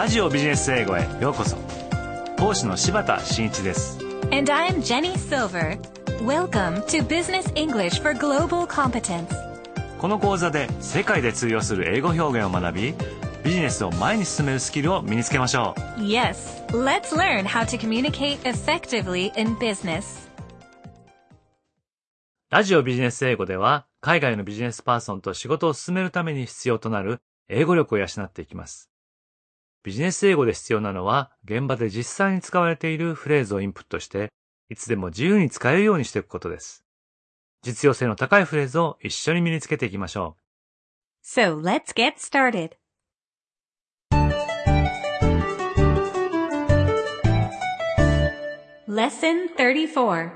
ラジオビジネス英語へようこそ講師の柴田真一です And I'm Jenny Silver. Welcome to Business English for Global Competence. この講座で世界で通用する英語表現を学びビジネスを前に進めるスキルを身につけましょう Yes, let's learn how to communicate effectively in business. ラジオビジネス英語では海外のビジネスパーソンと仕事を進めるために必要となる英語力を養っていきます。ビジネス英語で必要なのは現場で実際に使われているフレーズをインプットしていつでも自由に使えるようにしていくことです。実用性の高いフレーズを一緒に身につけていきましょ So let's get started. Lesson 34. う。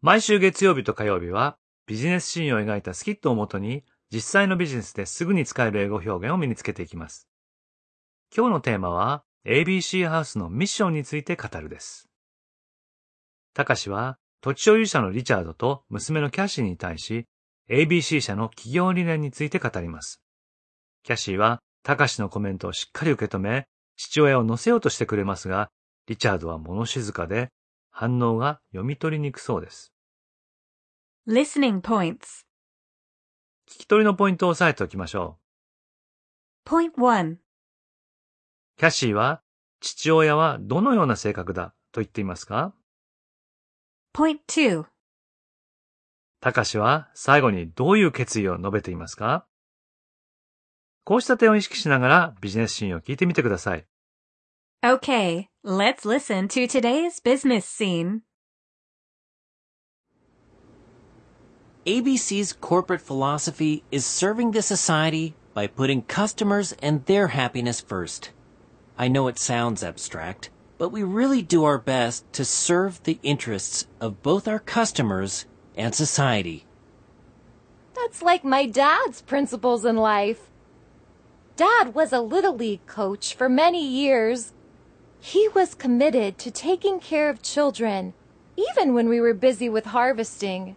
毎週月曜日と火曜日はビジネスシーンを描いたスキットをもとに実際のビジネスですぐに使える英語表現を身につけていきます。今日のテーマは ABC ハウスのミッションについて語るです。たかしは土地所有者のリチャードと娘のキャシーに対し ABC 社の企業理念について語ります。キャシーはたかしのコメントをしっかり受け止め父親を乗せようとしてくれますがリチャードは物静かで反応が読み取りにくそうです。Listening points. 聞き取りのポイントを押さえておきましょ Point 1. う。キャシーは、父親はどのような性格だと言っていますか Point 2. たかしは最後にどういう決意を述べていますかこうした点を意識しながらビジネスシーンを聞いてみてください。Okay, let's listen to today's business scene. ABC's corporate philosophy is serving the society by putting customers and their happiness first. I know it sounds abstract, but we really do our best to serve the interests of both our customers and society. That's like my dad's principles in life. Dad was a Little League coach for many years. He was committed to taking care of children, even when we were busy with harvesting.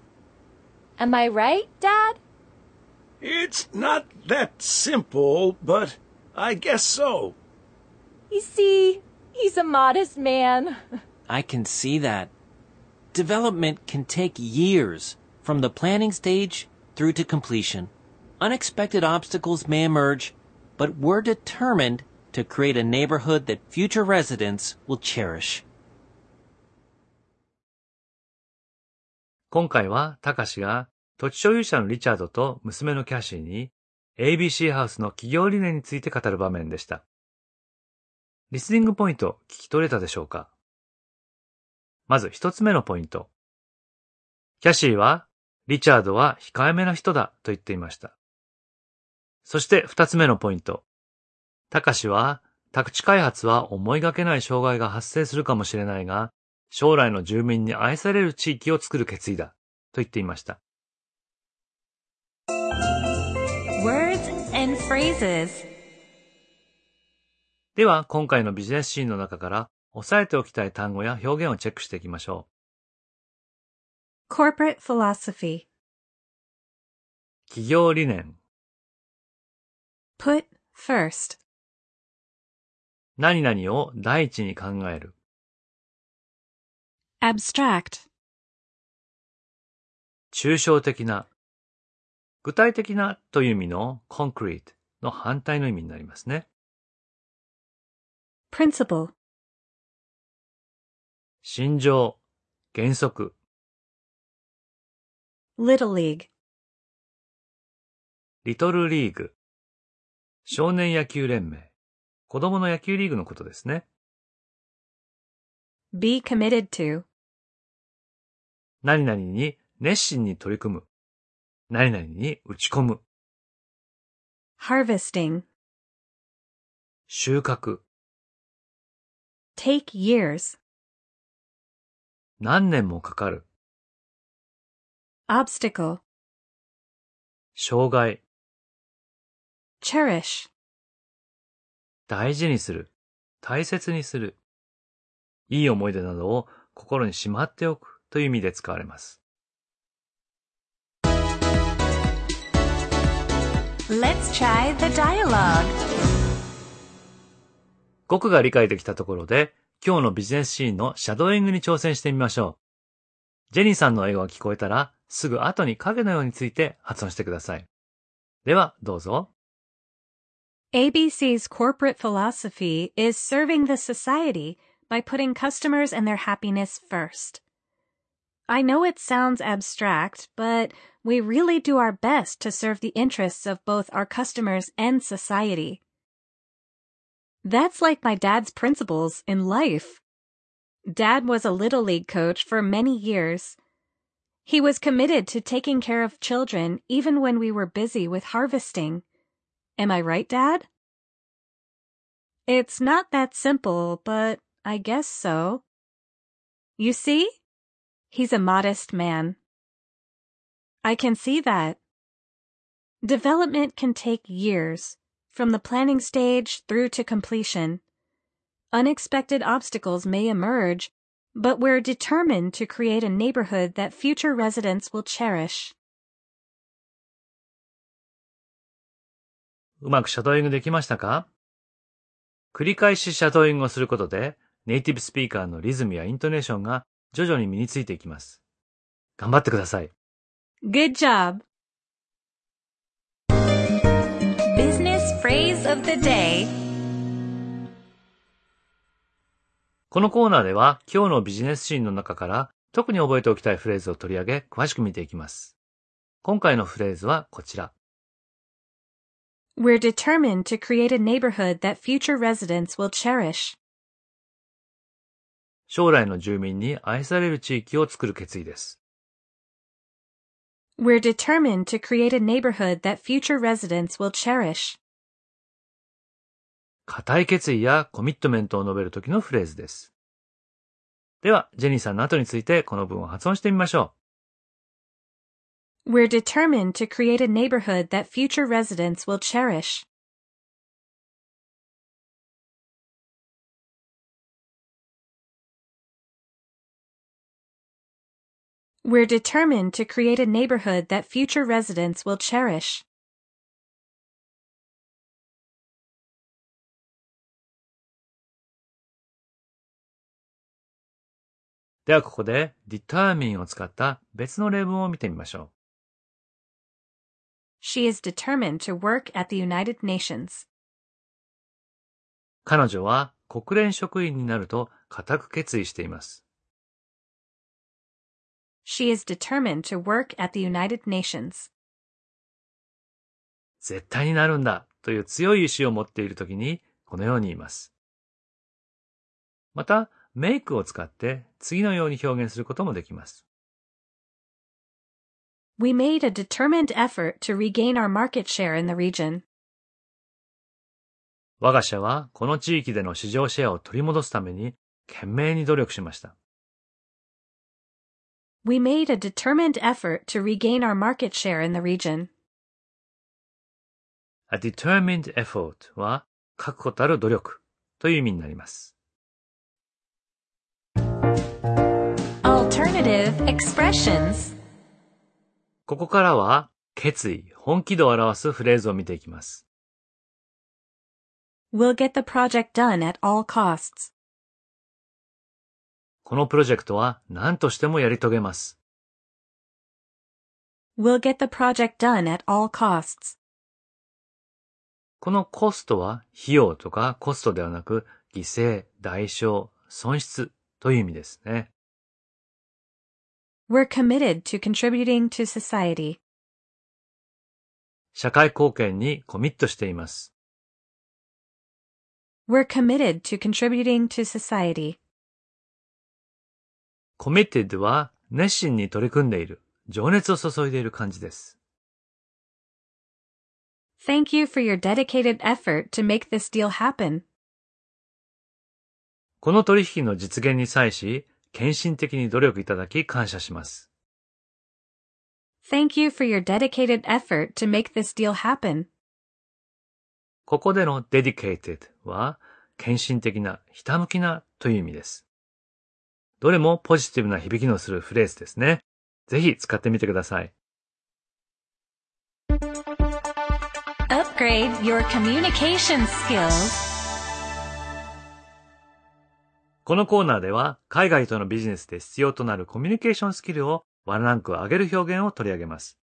Am I right, Dad? It's not that simple, but I guess so. You see, he's a modest man. I can see that. Development can take years from the planning stage through to completion. Unexpected obstacles may emerge, but we're determined to create a neighborhood that future residents will cherish. 今回はたかしが土地所有者のリチャードと娘のキャシーに ABC ハウスの企業理念について語る場面でした。 リスニングポイント聞き取れたでしょうか？まず一つ目のポイント。キャシーは、リチャードは控えめな人だと言っていました。そして二つ目のポイント。たかしは、宅地開発は思いがけない障害が発生するかもしれないが、将来の住民に愛される地域を作る決意だと言っていました。Words and phrases. では、今回のビジネスシーンの中から押さえておきたい単語や表現をチェックしていきましょ Corporate philosophy. う。企業理念、Put first. 何々を第一に考える、Abstract. 抽象的な、具体的なという意味の concrete の反対の意味になりますね。Principle. 心情、原則、Little League. リトルリーグ、少年野球連盟、子供の野球リーグのことですね。Be committed to. 何々に熱心に取り組む、何々に打ち込む、Harvesting. 収穫、Take years. 何年もかかる、Obstacle. 障害、Cherish. 大事にする、大切にする。いい思い出などを心にしまっておくという意味で使われます。Let's try the dialogue. 語句が理解できたところで、今日のビジネスシーンのシャドーイングに挑戦してみましょう。ジェニーさんの英語が聞こえたら、すぐ後に影のようについて発音してください。では、どうぞ。ABC's corporate philosophy is serving the society by putting customers and their happiness first. I know it sounds abstract, but we really do our best to serve the interests of both our customers and society. That's like my dad's principles in life. Dad was a Little League coach for many years. He was committed to taking care of children even when we were busy with harvesting. Am I right, Dad? It's not that simple, but I guess so. You see? He's a modest man. I can see that. Development can take years, from the planning stage through to completion. Unexpected obstacles may emerge, but we're determined to create a neighborhood that future residents will cherish. うまくシャドーイングできましたか繰り返しシャドーイングをすることで、ネイティブスピーカーのリズムやイントネーションが徐々に身についていきます。頑張ってください。Good job! Phrase of the day. このコーナーでは今日のビジネスシーンの中から特に覚えておきたいフレーズを取り上げ詳しく見ていきます。今回のフレーズはこちら。We're determined to create a neighborhood that future residents will cherish. 将来の住民に愛される地域を作る決意です。We're determined to create a neighborhood that future residents will cherish. 固い決意やコミットメントを述べる時のフレーズです。では、ジェニーさんの後についてこの文を発音してみましょう We're determined to create a neighborhood that future residents will cherish. 'We're determined to create a neighborhood that future residents will cherish. ではここで determine を使った別の例文を見てみましょ She is determined to work at the United Nations. う。彼女は国連職員になると固く決意しています。She is determined to work at the United Nations. 絶対になるんだという強い意志を持っているときにこのように言います。また、メイクを使って次のように表現することもできます。We made a determined effort to regain our market share in the region. 我が社はこの地域での市場シェアを取り戻すために懸命に努力しました。We made a determined effort to regain our market share in the region. A determined effort は確固たる努力という意味になります。Alternative expressions. ここからは決意、本気度を表すフレーズを見ていきます。We'll get the project done at all costs. このプロジェクトは何としてもやり遂げます。We'll get the project done at all costs. このコストは費用とかコストではなく犠牲、代償、損失という意味ですね。We're committed to contributing to society. 社会貢献にコミットしています。We're committed to contributing to society. committed は熱心に取り組んでいる、情熱を注いでいる感じです。Thank you for your dedicated effort to make this deal happen. この取引の実現に際し、献身的に努力いただき感謝します。Thank you for your dedicated effort to make this deal happen. ここでの dedicated は、献身的な、ひたむきなという意味です。どれもポジティブな響きのするフレーズですね。ぜひ使ってみてください。Upgrade your communication skills. このコーナーでは海外とのビジネスで必要となるコミュニケーションスキルをワンランク上げる表現を取り上げます。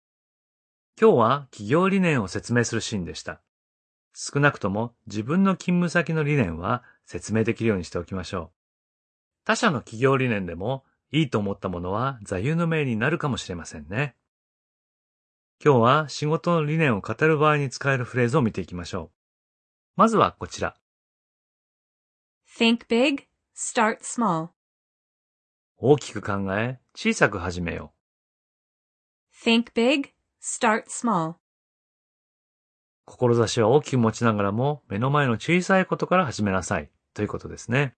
今日は企業理念を説明するシーンでした。少なくとも自分の勤務先の理念は説明できるようにしておきましょう。他社の企業理念でもいいと思ったものは座右の銘になるかもしれませんね。今日は仕事の理念を語る場合に使えるフレーズを見ていきましょう。まずはこちら。Think big, start small. 大きく考え、小さく始めよ Think big, start small. う。志は大きく持ちながらも目の前の小さいことから始めなさい。ということですね。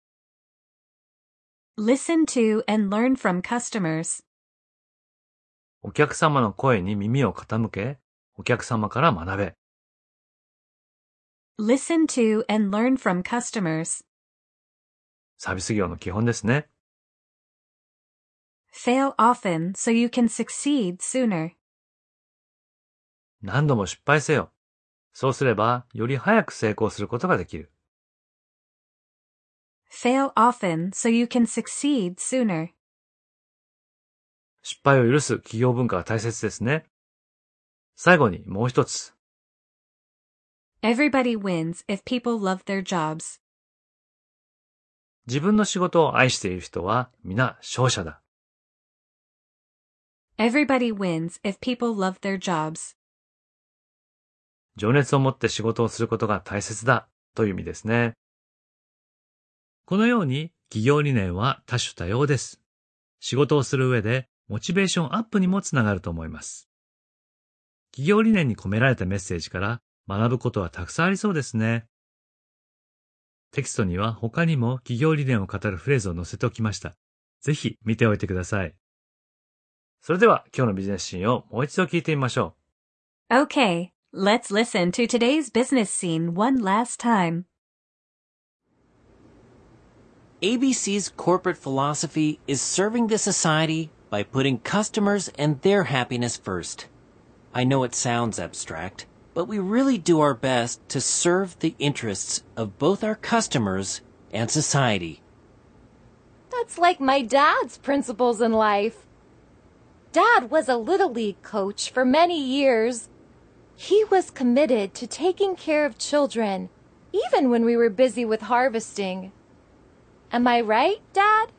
Listen to and learn from customers. お客様の声に耳を傾け、お客様から学べ。Listen to and learn from customers. サービス業の基本ですね。Fail often so you can succeed sooner. 何度も失敗せよ。そうすれば、より早く成功することができる。Fail often so you can succeed sooner. 失敗を許す企業文化が大切ですね。最後にもう一つ。Everybody wins if people love their jobs. 自分の仕事を愛している人は皆勝者だ。Everybody wins if people love their jobs. 情熱を持って仕事をすることが大切だという意味ですね。このように企業理念は多種多様です。仕事をする上でモチベーションアップにもつながると思います。企業理念に込められたメッセージから学ぶことはたくさんありそうですね。テキストには他にも企業理念を語るフレーズを載せておきました。ぜひ見ておいてください。それでは今日のビジネスシーンをもう一度聞いてみましょう。Okay, let's listen to today's business scene one last time. ABC's corporate philosophy is serving the society by putting customers and their happiness first. I know it sounds abstract, but we really do our best to serve the interests of both our customers and society. That's like my dad's principles in life. Dad was a Little League coach for many years. He was committed to taking care of children, even when we were busy with harvesting. Am I right, Dad?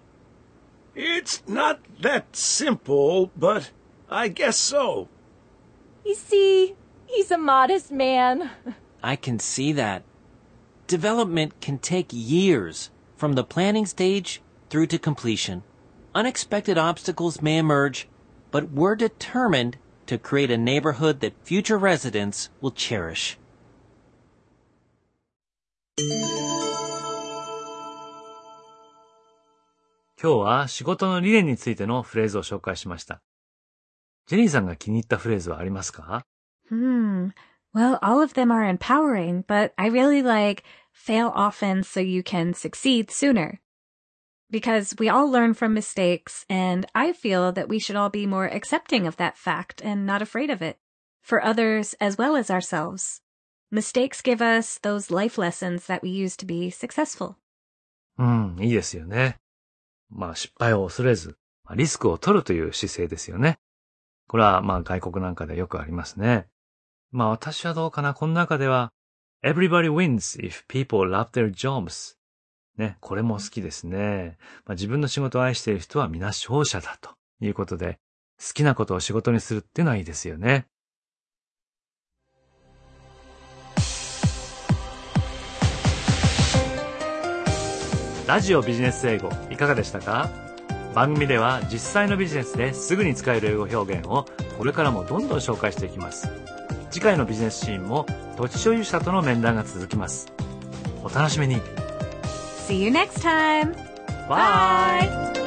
It's not that simple, but I guess so. You see, he's a modest man. I can see that. Development can take years from the planning stage through to completion. Unexpected obstacles may emerge, but we're determined to create a neighborhood that future residents will cherish. 今日は仕事の理念についてのフレーズを紹介しました。ジェニーさんが気に入ったフレーズはありますか Hmm. Well, all of them are empowering, but I really like fail often so you can succeed sooner. Because we all learn from mistakes, and I feel that we should all be more accepting of that fact and not afraid of it. For others as well as ourselves. Mistakes give us those life lessons that we use to be successful. うん、いいですよね。まあ失敗を恐れず、まあリスクを取るという姿勢ですよね。これはまあ外国なんかでよくありますね。 まあ私はどうかなこの中では、Everybody wins if people love their jobs. ね、これも好きですね。まあ、自分の仕事を愛している人は皆勝者だということで、好きなことを仕事にするっていうのはいいですよね。ラジオビジネス英語いかがでしたか？番組では実際のビジネスですぐに使える英語表現をこれからもどんどん紹介していきます。次回のビジネスシーンも土地所有者との面談が続きます。お楽しみに。See you next time! Bye!